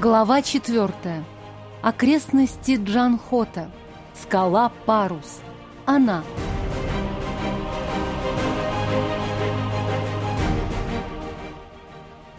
Глава четвертая. Окрестности Джанхота. Скала Парус. Она.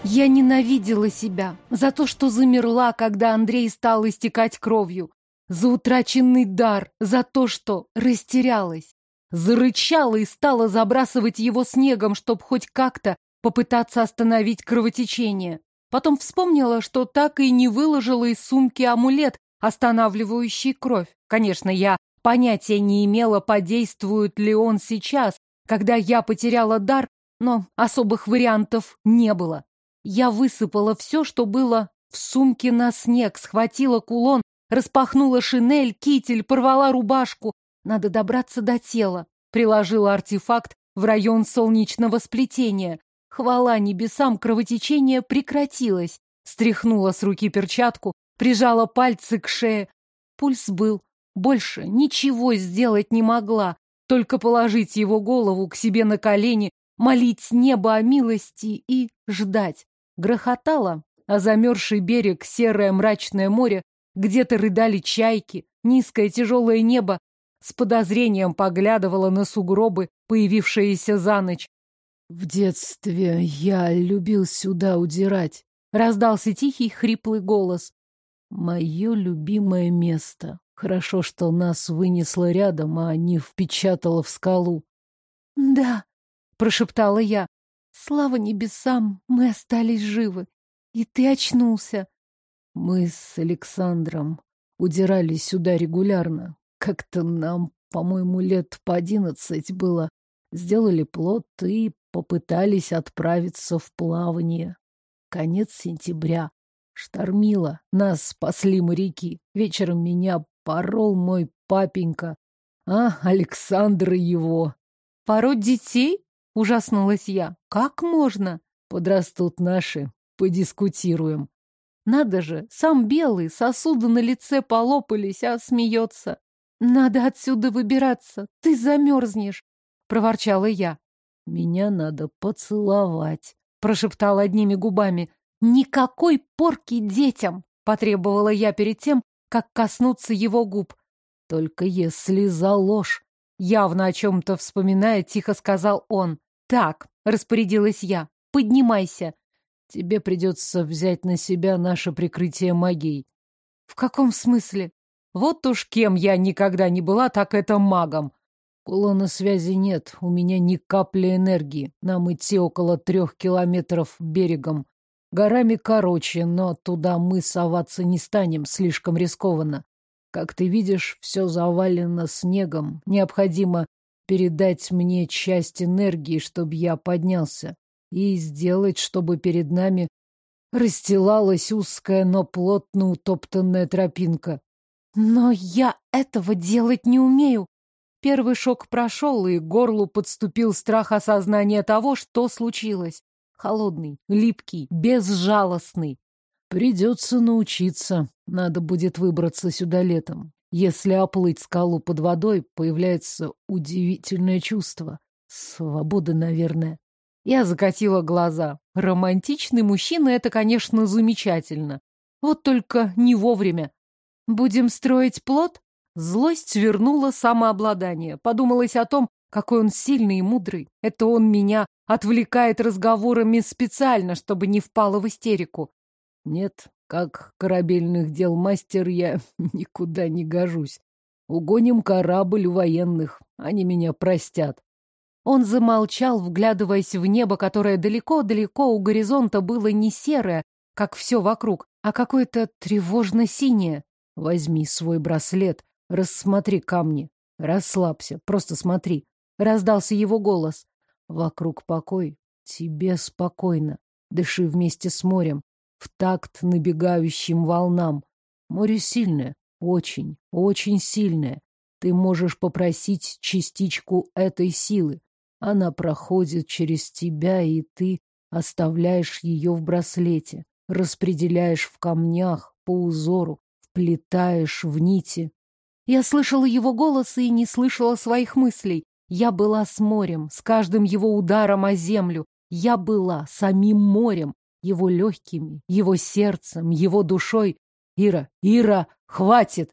Я ненавидела себя за то, что замерла, когда Андрей стал истекать кровью, за утраченный дар, за то, что растерялась, зарычала и стала забрасывать его снегом, чтобы хоть как-то попытаться остановить кровотечение. Потом вспомнила, что так и не выложила из сумки амулет, останавливающий кровь. Конечно, я понятия не имела, подействует ли он сейчас, когда я потеряла дар, но особых вариантов не было. Я высыпала все, что было в сумке на снег, схватила кулон, распахнула шинель, китель, порвала рубашку. Надо добраться до тела. Приложила артефакт в район солнечного сплетения. Хвала небесам, кровотечение прекратилось. Стряхнула с руки перчатку, прижала пальцы к шее. Пульс был. Больше ничего сделать не могла, только положить его голову к себе на колени, молить небо о милости и ждать. Грохотало, а замерзший берег, серое мрачное море, где-то рыдали чайки, низкое тяжелое небо с подозрением поглядывало на сугробы, появившиеся за ночь. В детстве я любил сюда удирать. Раздался тихий, хриплый голос. Мое любимое место. Хорошо, что нас вынесло рядом, а не впечатало в скалу. Да, прошептала я. Слава небесам, мы остались живы. И ты очнулся. Мы с Александром удирали сюда регулярно. Как-то нам, по-моему, лет по одиннадцать было. Сделали плод и попытались отправиться в плавание. Конец сентября. Штормило. Нас спасли моряки. Вечером меня порол мой папенька. А, Александр его. Пороть детей? Ужаснулась я. Как можно? Подрастут наши. Подискутируем. Надо же, сам белый, сосуды на лице полопались, а смеется. Надо отсюда выбираться. Ты замерзнешь, проворчала я. «Меня надо поцеловать», — прошептал одними губами. «Никакой порки детям!» — потребовала я перед тем, как коснуться его губ. «Только если за ложь!» Явно о чем-то вспоминая, тихо сказал он. «Так», — распорядилась я, — «поднимайся». «Тебе придется взять на себя наше прикрытие магией». «В каком смысле?» «Вот уж кем я никогда не была, так это магом. Кулона связи нет, у меня ни капли энергии. Нам идти около трех километров берегом. Горами короче, но туда мы соваться не станем, слишком рискованно. Как ты видишь, все завалено снегом. Необходимо передать мне часть энергии, чтобы я поднялся. И сделать, чтобы перед нами расстилалась узкая, но плотно утоптанная тропинка. Но я этого делать не умею, Первый шок прошел, и к горлу подступил страх осознания того, что случилось. Холодный, липкий, безжалостный. Придется научиться. Надо будет выбраться сюда летом. Если оплыть скалу под водой, появляется удивительное чувство. Свобода, наверное. Я закатила глаза. Романтичный мужчина — это, конечно, замечательно. Вот только не вовремя. Будем строить плод? Злость вернула самообладание. Подумалось о том, какой он сильный и мудрый. Это он меня отвлекает разговорами специально, чтобы не впала в истерику. Нет, как корабельных дел мастер я никуда не гожусь. Угоним корабль у военных, они меня простят. Он замолчал, вглядываясь в небо, которое далеко-далеко у горизонта было не серое, как все вокруг, а какое-то тревожно-синее. Возьми свой браслет, Рассмотри камни. Расслабься, просто смотри. Раздался его голос. Вокруг покой. Тебе спокойно. Дыши вместе с морем. В такт набегающим волнам. Море сильное. Очень, очень сильное. Ты можешь попросить частичку этой силы. Она проходит через тебя, и ты оставляешь ее в браслете, распределяешь в камнях по узору, вплетаешь в нити, я слышала его голос и не слышала своих мыслей. Я была с морем, с каждым его ударом о землю. Я была самим морем. его легкими, его сердцем, его душой. Ира, Ира, хватит!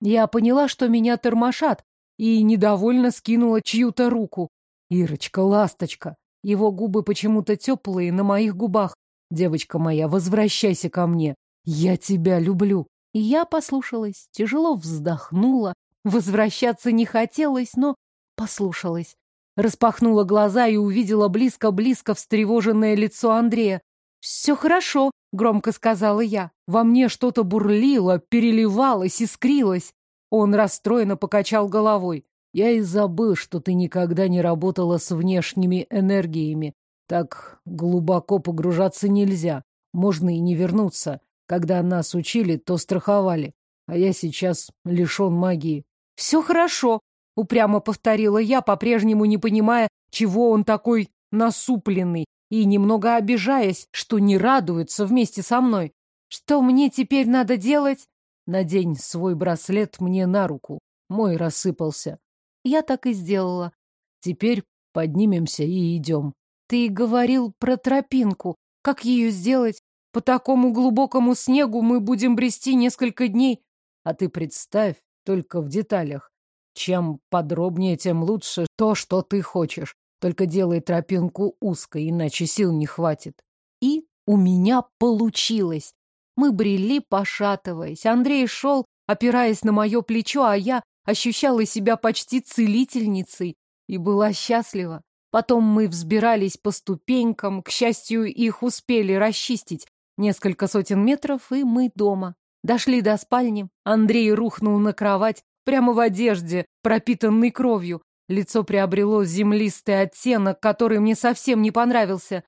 Я поняла, что меня тормошат, и недовольно скинула чью-то руку. Ирочка, ласточка. Его губы почему-то теплые на моих губах. Девочка моя, возвращайся ко мне. Я тебя люблю. Я послушалась, тяжело вздохнула. Возвращаться не хотелось, но послушалась. Распахнула глаза и увидела близко-близко встревоженное лицо Андрея. «Все хорошо», — громко сказала я. Во мне что-то бурлило, переливалось, искрилось. Он расстроенно покачал головой. Я и забыл, что ты никогда не работала с внешними энергиями. Так глубоко погружаться нельзя. Можно и не вернуться. Когда нас учили, то страховали. А я сейчас лишен магии. Все хорошо, упрямо повторила я, по-прежнему не понимая, чего он такой насупленный, и немного обижаясь, что не радуется вместе со мной. Что мне теперь надо делать? Надень свой браслет мне на руку. Мой рассыпался. Я так и сделала. Теперь поднимемся и идем. Ты говорил про тропинку. Как ее сделать? По такому глубокому снегу мы будем брести несколько дней. А ты представь, только в деталях. Чем подробнее, тем лучше то, что ты хочешь. Только делай тропинку узкой, иначе сил не хватит. И у меня получилось. Мы брели, пошатываясь. Андрей шел, опираясь на мое плечо, а я ощущала себя почти целительницей и была счастлива. Потом мы взбирались по ступенькам, к счастью, их успели расчистить. Несколько сотен метров, и мы дома. Дошли до спальни. Андрей рухнул на кровать, прямо в одежде, пропитанной кровью. Лицо приобрело землистый оттенок, который мне совсем не понравился.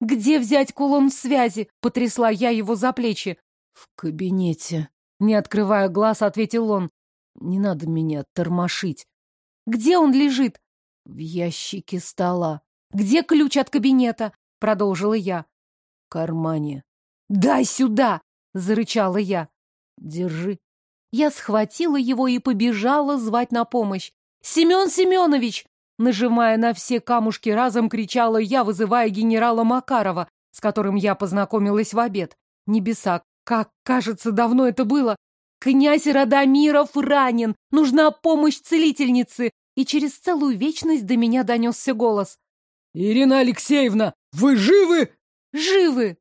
«Где взять кулон связи?» — потрясла я его за плечи. «В кабинете», — не открывая глаз, ответил он. Не надо меня тормошить. Где он лежит? В ящике стола. Где ключ от кабинета? Продолжила я. В кармане. Дай сюда! Зарычала я. Держи. Я схватила его и побежала звать на помощь. Семен Семенович! Нажимая на все камушки разом, кричала я, вызывая генерала Макарова, с которым я познакомилась в обед. Небеса, как, кажется, давно это было. Князь Радомиров ранен! Нужна помощь целительницы!» И через целую вечность до меня донесся голос. «Ирина Алексеевна, вы живы?» «Живы!»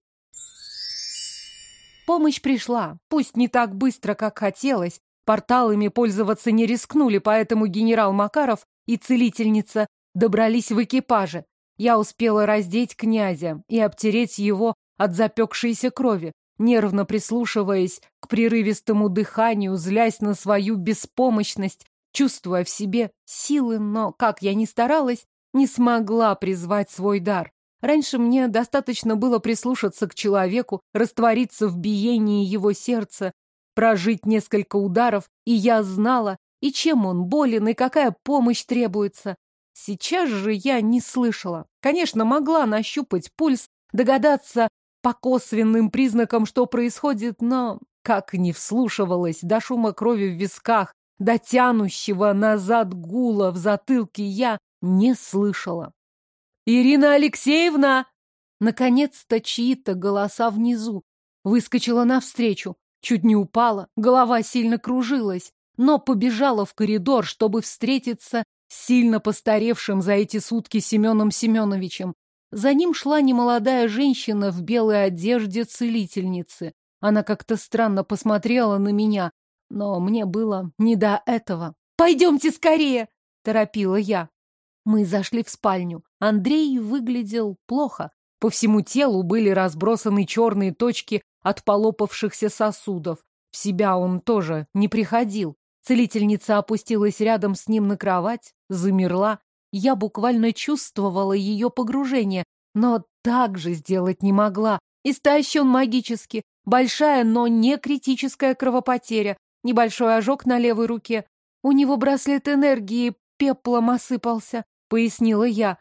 Помощь пришла, пусть не так быстро, как хотелось. Порталами пользоваться не рискнули, поэтому генерал Макаров и целительница добрались в экипаже. Я успела раздеть князя и обтереть его от запекшейся крови нервно прислушиваясь к прерывистому дыханию, злясь на свою беспомощность, чувствуя в себе силы, но, как я ни старалась, не смогла призвать свой дар. Раньше мне достаточно было прислушаться к человеку, раствориться в биении его сердца, прожить несколько ударов, и я знала, и чем он болен, и какая помощь требуется. Сейчас же я не слышала. Конечно, могла нащупать пульс, догадаться, по косвенным признакам, что происходит, но как не вслушивалась до шума крови в висках, до тянущего назад гула в затылке я не слышала. «Ирина Алексеевна!» Наконец-то чьи-то голоса внизу. Выскочила навстречу, чуть не упала, голова сильно кружилась, но побежала в коридор, чтобы встретиться с сильно постаревшим за эти сутки Семеном Семеновичем. За ним шла немолодая женщина в белой одежде целительницы. Она как-то странно посмотрела на меня, но мне было не до этого. «Пойдемте скорее!» — торопила я. Мы зашли в спальню. Андрей выглядел плохо. По всему телу были разбросаны черные точки от полопавшихся сосудов. В себя он тоже не приходил. Целительница опустилась рядом с ним на кровать, замерла, я буквально чувствовала ее погружение, но так же сделать не могла. Истощен магически. Большая, но не критическая кровопотеря. Небольшой ожог на левой руке. У него браслет энергии пеплом осыпался, пояснила я.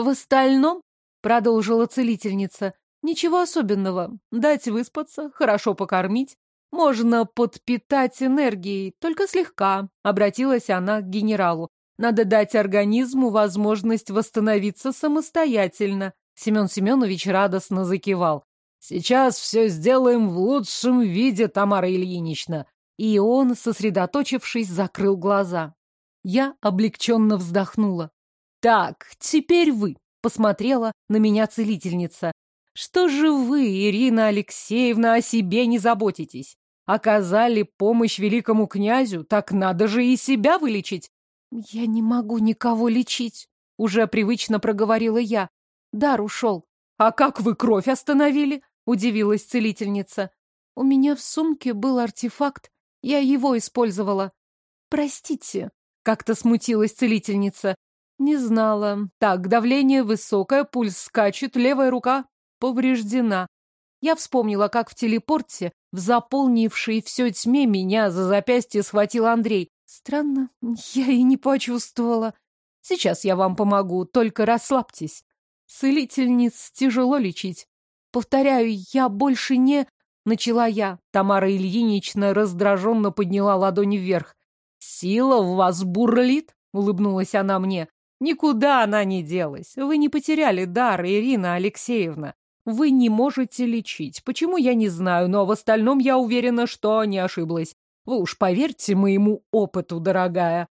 В остальном, продолжила целительница, ничего особенного. Дать выспаться, хорошо покормить. Можно подпитать энергией, только слегка, обратилась она к генералу. Надо дать организму возможность восстановиться самостоятельно. Семен Семенович радостно закивал. Сейчас все сделаем в лучшем виде, Тамара Ильинична. И он, сосредоточившись, закрыл глаза. Я облегченно вздохнула. Так, теперь вы, посмотрела на меня целительница. Что же вы, Ирина Алексеевна, о себе не заботитесь? Оказали помощь великому князю, так надо же и себя вылечить. Я не могу никого лечить, уже привычно проговорила я. Дар ушел. А как вы кровь остановили? Удивилась целительница. У меня в сумке был артефакт. Я его использовала. Простите, как-то смутилась целительница. Не знала. Так, давление высокое, пульс скачет, левая рука повреждена. Я вспомнила, как в телепорте, в заполнившей все тьме, меня за запястье схватил Андрей. Странно, я и не почувствовала. Сейчас я вам помогу, только расслабьтесь. Целительниц тяжело лечить. Повторяю, я больше не... Начала я. Тамара Ильинична раздраженно подняла ладони вверх. «Сила в вас бурлит?» — улыбнулась она мне. «Никуда она не делась. Вы не потеряли дар, Ирина Алексеевна. Вы не можете лечить. Почему, я не знаю, но в остальном я уверена, что не ошиблась. Вы уж поверьте моему опыту, дорогая.